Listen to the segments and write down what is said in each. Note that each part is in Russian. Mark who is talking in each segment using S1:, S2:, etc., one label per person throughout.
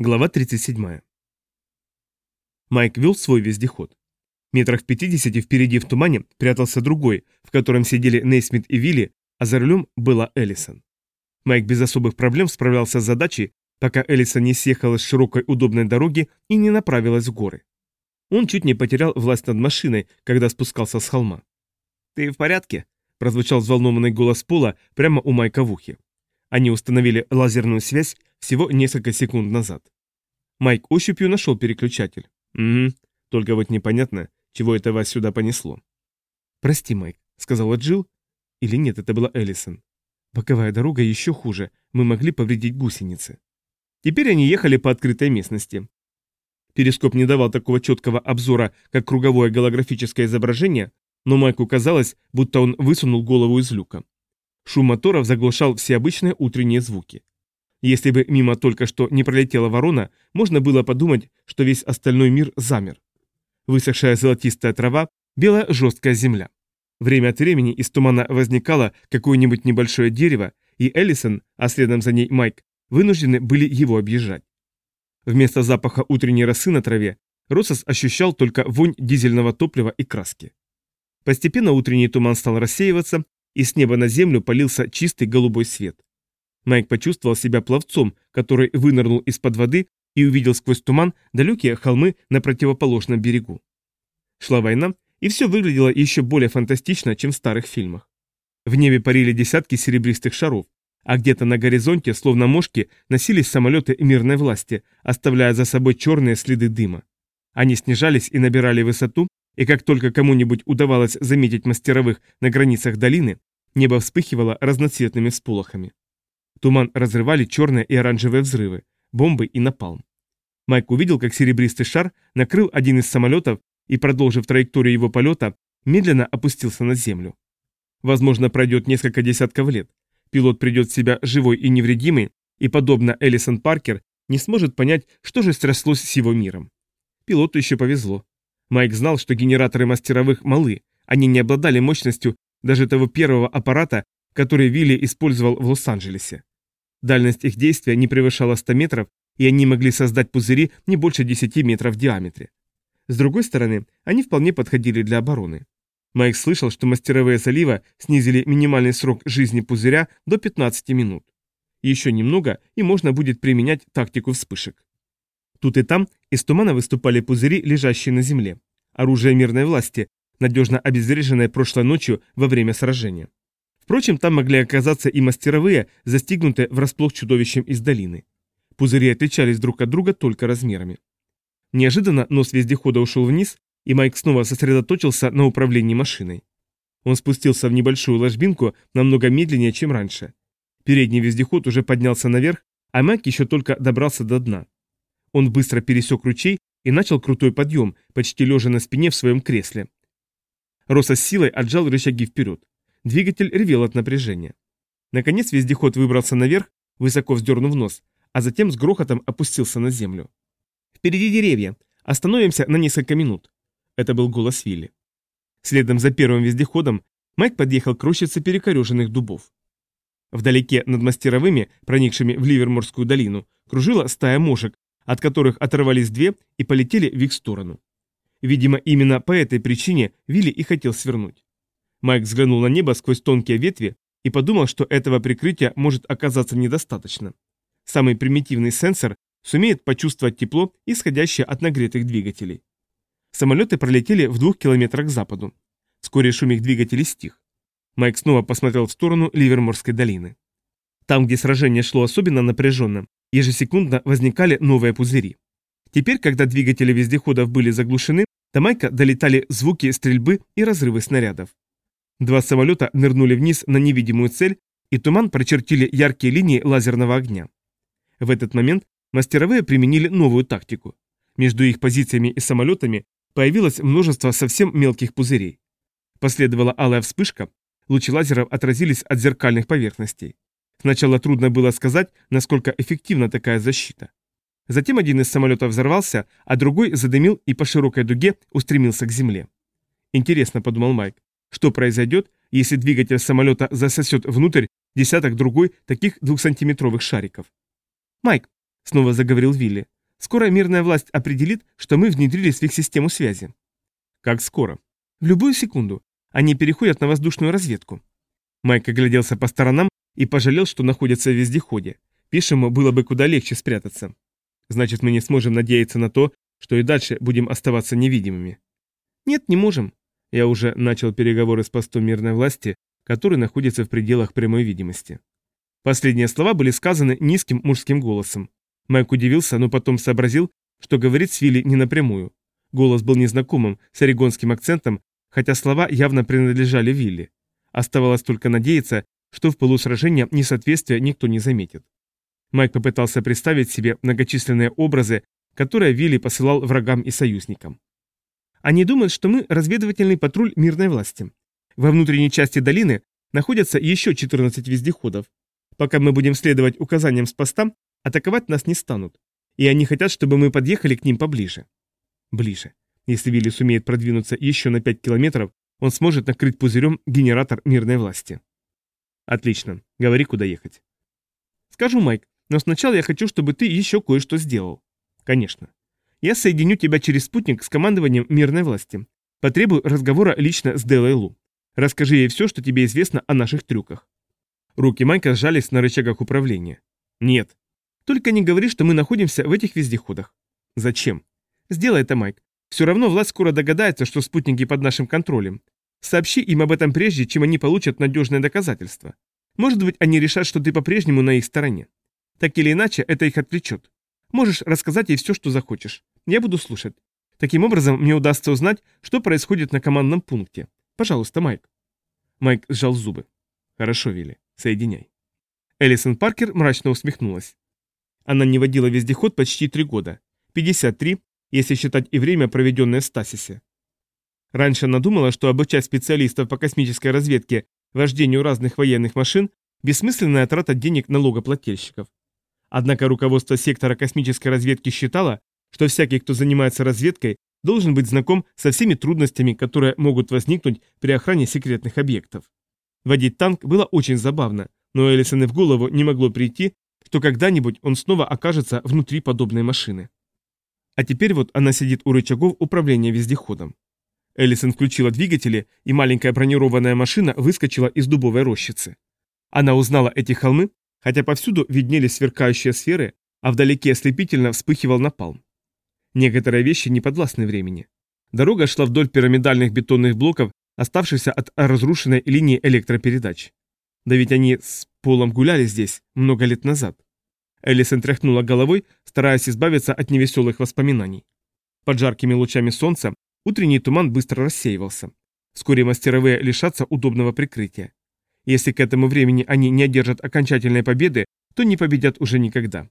S1: Глава 37. Майк вел свой вездеход. Метрах в 50 впереди в тумане прятался другой, в котором сидели Нейсмит и Вилли, а за рулем была Эллисон. Майк без особых проблем справлялся с задачей, пока Эллисон не съехала с широкой удобной дороги и не направилась в горы. Он чуть не потерял власть над машиной, когда спускался с холма. «Ты в порядке?» – прозвучал взволнованный голос Пола прямо у Майка в ухе. Они установили лазерную связь всего несколько секунд назад. Майк ощупью нашел переключатель. Угу, только вот непонятно, чего это вас сюда понесло. «Прости, Майк», — сказала Джилл. Или нет, это была Эллисон. «Боковая дорога еще хуже, мы могли повредить гусеницы». Теперь они ехали по открытой местности. Перископ не давал такого четкого обзора, как круговое голографическое изображение, но Майку казалось, будто он высунул голову из люка. Шум моторов заглушал все обычные утренние звуки. Если бы мимо только что не пролетела ворона, можно было подумать, что весь остальной мир замер. Высохшая золотистая трава, белая жесткая земля. Время от времени из тумана возникало какое-нибудь небольшое дерево, и Эллисон, а следом за ней Майк, вынуждены были его объезжать. Вместо запаха утренней росы на траве Россос ощущал только вонь дизельного топлива и краски. Постепенно утренний туман стал рассеиваться, и с неба на землю полился чистый голубой свет. Майк почувствовал себя пловцом, который вынырнул из-под воды и увидел сквозь туман далекие холмы на противоположном берегу. Шла война, и все выглядело еще более фантастично, чем в старых фильмах. В небе парили десятки серебристых шаров, а где-то на горизонте, словно мошки, носились самолеты мирной власти, оставляя за собой черные следы дыма. Они снижались и набирали высоту, и как только кому-нибудь удавалось заметить мастеровых на границах долины, небо вспыхивало разноцветными всполохами. Туман разрывали черные и оранжевые взрывы, бомбы и напалм. Майк увидел, как серебристый шар накрыл один из самолетов и, продолжив траекторию его полета, медленно опустился на землю. Возможно, пройдет несколько десятков лет. Пилот придет в себя живой и невредимый, и, подобно Элисон Паркер, не сможет понять, что же стряслось с его миром. Пилоту еще повезло. Майк знал, что генераторы мастеровых малы, они не обладали мощностью даже того первого аппарата, который Вилли использовал в Лос-Анджелесе. Дальность их действия не превышала 100 метров, и они могли создать пузыри не больше 10 метров в диаметре. С другой стороны, они вполне подходили для обороны. Майк слышал, что мастеровые залива снизили минимальный срок жизни пузыря до 15 минут. Еще немного, и можно будет применять тактику вспышек. Тут и там из тумана выступали пузыри, лежащие на земле. Оружие мирной власти, надежно обезвреженное прошлой ночью во время сражения. Впрочем, там могли оказаться и мастеровые, застигнутые врасплох чудовищем из долины. Пузыри отличались друг от друга только размерами. Неожиданно нос вездехода ушел вниз, и Майк снова сосредоточился на управлении машиной. Он спустился в небольшую ложбинку намного медленнее, чем раньше. Передний вездеход уже поднялся наверх, а Майк еще только добрался до дна. Он быстро пересек ручей и начал крутой подъем, почти лежа на спине в своем кресле. Роса с силой отжал рычаги вперед. Двигатель ревел от напряжения. Наконец вездеход выбрался наверх, высоко вздернув нос, а затем с грохотом опустился на землю. «Впереди деревья. Остановимся на несколько минут». Это был голос Вилли. Следом за первым вездеходом Майк подъехал к рощице перекореженных дубов. Вдалеке над мастеровыми, проникшими в Ливерморскую долину, кружила стая мошек, от которых оторвались две и полетели в их сторону. Видимо, именно по этой причине Вилли и хотел свернуть. Майк взглянул на небо сквозь тонкие ветви и подумал, что этого прикрытия может оказаться недостаточно. Самый примитивный сенсор сумеет почувствовать тепло, исходящее от нагретых двигателей. Самолеты пролетели в двух километрах к западу. Вскоре шум их двигателей стих. Майк снова посмотрел в сторону Ливерморской долины. Там, где сражение шло особенно напряженно, ежесекундно возникали новые пузыри. Теперь, когда двигатели вездеходов были заглушены, до Майка долетали звуки стрельбы и разрывы снарядов. Два самолета нырнули вниз на невидимую цель, и туман прочертили яркие линии лазерного огня. В этот момент мастеровые применили новую тактику. Между их позициями и самолетами появилось множество совсем мелких пузырей. Последовала алая вспышка, лучи лазеров отразились от зеркальных поверхностей. Сначала трудно было сказать, насколько эффективна такая защита. Затем один из самолетов взорвался, а другой задымил и по широкой дуге устремился к земле. Интересно, подумал Майк, что произойдет, если двигатель самолета засосет внутрь десяток другой таких двухсантиметровых шариков. «Майк», снова заговорил Вилли. Скоро мирная власть определит, что мы внедрились в их систему связи. Как скоро? В любую секунду. Они переходят на воздушную разведку. Майк огляделся по сторонам и пожалел, что находится в вездеходе. Пишему было бы куда легче спрятаться. Значит, мы не сможем надеяться на то, что и дальше будем оставаться невидимыми. Нет, не можем. Я уже начал переговоры с постом мирной власти, который находится в пределах прямой видимости. Последние слова были сказаны низким мужским голосом. Майк удивился, но потом сообразил, что говорит с Вилли не напрямую. Голос был незнакомым, с орегонским акцентом, хотя слова явно принадлежали Вилли. Оставалось только надеяться, что в полусражении несоответствия никто не заметит. Майк попытался представить себе многочисленные образы, которые Вилли посылал врагам и союзникам. Они думают, что мы разведывательный патруль мирной власти. Во внутренней части долины находятся еще 14 вездеходов. Пока мы будем следовать указаниям с поста, атаковать нас не станут. И они хотят, чтобы мы подъехали к ним поближе. Ближе. Если Вилли сумеет продвинуться еще на 5 километров, он сможет накрыть пузырем генератор мирной власти. Отлично. Говори, куда ехать. Скажу, Майк, но сначала я хочу, чтобы ты еще кое-что сделал. Конечно. Я соединю тебя через спутник с командованием мирной власти. Потребую разговора лично с Делой Лу. Расскажи ей все, что тебе известно о наших трюках. Руки Майка сжались на рычагах управления. Нет. Только не говори, что мы находимся в этих вездеходах. Зачем? Сделай это, Майк. Все равно власть скоро догадается, что спутники под нашим контролем. Сообщи им об этом прежде, чем они получат надежное доказательство. Может быть, они решат, что ты по-прежнему на их стороне. Так или иначе, это их отвлечет. Можешь рассказать ей все, что захочешь. Я буду слушать. Таким образом, мне удастся узнать, что происходит на командном пункте. Пожалуйста, Майк. Майк сжал зубы. Хорошо, Вилли. Соединяй. Элисон Паркер мрачно усмехнулась. Она не водила вездеход почти три года. 53, если считать и время, проведенное в Стасисе. Раньше она думала, что обучать специалистов по космической разведке вождению разных военных машин – бессмысленная трата денег налогоплательщиков. Однако руководство сектора космической разведки считало, что всякий, кто занимается разведкой, должен быть знаком со всеми трудностями, которые могут возникнуть при охране секретных объектов. Водить танк было очень забавно, но Элисон и в голову не могло прийти, что когда-нибудь он снова окажется внутри подобной машины. А теперь вот она сидит у рычагов управления вездеходом. Элисон включила двигатели, и маленькая бронированная машина выскочила из дубовой рощицы. Она узнала эти холмы хотя повсюду виднелись сверкающие сферы, а вдалеке ослепительно вспыхивал напалм. Некоторые вещи не подвластны времени. Дорога шла вдоль пирамидальных бетонных блоков, оставшихся от разрушенной линии электропередач. Да ведь они с Полом гуляли здесь много лет назад. Элисон тряхнула головой, стараясь избавиться от невеселых воспоминаний. Под жаркими лучами солнца утренний туман быстро рассеивался. Вскоре мастеровые лишатся удобного прикрытия. Если к этому времени они не одержат окончательной победы, то не победят уже никогда.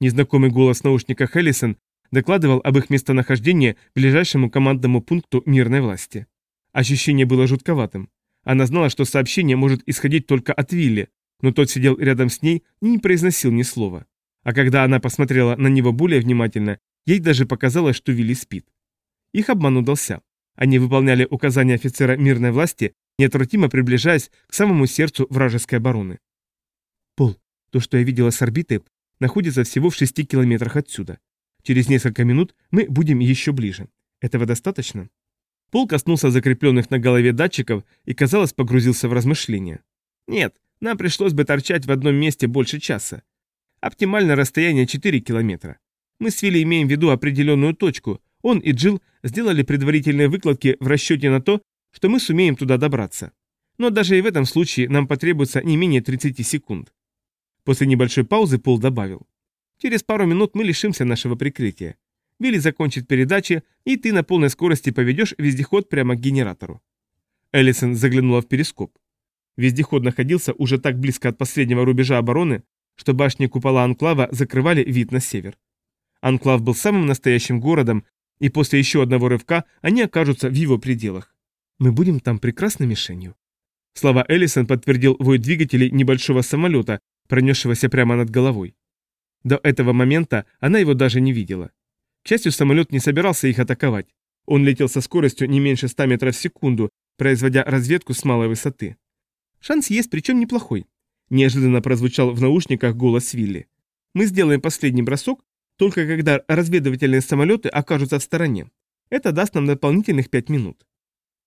S1: Незнакомый голос в наушниках Эллисон докладывал об их местонахождении ближайшему командному пункту мирной власти. Ощущение было жутковатым. Она знала, что сообщение может исходить только от Вилли, но тот сидел рядом с ней и не произносил ни слова. А когда она посмотрела на него более внимательно, ей даже показалось, что Вилли спит. Их обман удался. Они выполняли указания офицера мирной власти неотвратимо приближаясь к самому сердцу вражеской обороны. «Пол, то, что я видела с орбиты, находится всего в шести километрах отсюда. Через несколько минут мы будем еще ближе. Этого достаточно?» Пол коснулся закрепленных на голове датчиков и, казалось, погрузился в размышления. «Нет, нам пришлось бы торчать в одном месте больше часа. Оптимальное расстояние 4 километра. Мы с Вилли имеем в виду определенную точку. Он и Джилл сделали предварительные выкладки в расчете на то, что мы сумеем туда добраться. Но даже и в этом случае нам потребуется не менее 30 секунд. После небольшой паузы Пол добавил. Через пару минут мы лишимся нашего прикрытия. Вилли закончит передачи, и ты на полной скорости поведешь вездеход прямо к генератору. Эллисон заглянула в перископ. Вездеход находился уже так близко от последнего рубежа обороны, что башни купола Анклава закрывали вид на север. Анклав был самым настоящим городом, и после еще одного рывка они окажутся в его пределах. Мы будем там прекрасной мишенью. Слова Эллисон подтвердил вой двигателей небольшого самолета, пронесшегося прямо над головой. До этого момента она его даже не видела. К счастью, самолет не собирался их атаковать. Он летел со скоростью не меньше 100 метров в секунду, производя разведку с малой высоты. Шанс есть, причем неплохой. Неожиданно прозвучал в наушниках голос Вилли. Мы сделаем последний бросок, только когда разведывательные самолеты окажутся в стороне. Это даст нам дополнительных пять минут.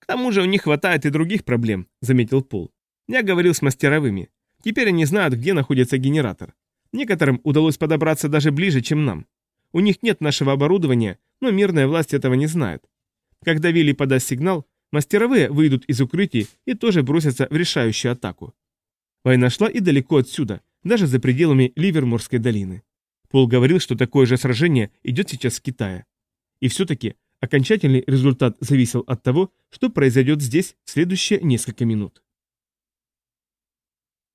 S1: К тому же у них хватает и других проблем, заметил Пол. Я говорил с мастеровыми. Теперь они знают, где находится генератор. Некоторым удалось подобраться даже ближе, чем нам. У них нет нашего оборудования, но мирная власть этого не знает. Когда Вилли подаст сигнал, мастеровые выйдут из укрытий и тоже бросятся в решающую атаку. Война шла и далеко отсюда, даже за пределами Ливерморской долины. Пол говорил, что такое же сражение идет сейчас в Китае. И все-таки окончательный результат зависел от того, что произойдет здесь в следующие несколько минут.